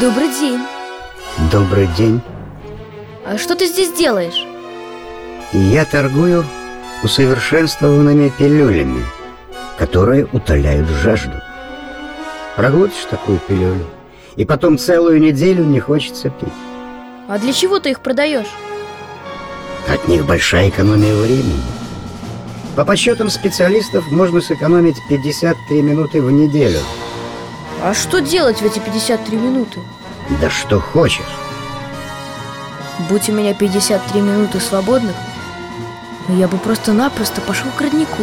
Добрый день. Добрый день. А что ты здесь делаешь? Я торгую усовершенствованными пилюлями Которые утоляют жажду. Проглотишь такую пилюлю И потом целую неделю не хочется пить. А для чего ты их продаешь? От них большая экономия времени. По подсчетам специалистов можно сэкономить 53 минуты в неделю А что делать в эти 53 минуты? Да что хочешь Будь у меня 53 минуты свободных, я бы просто-напросто пошел к роднику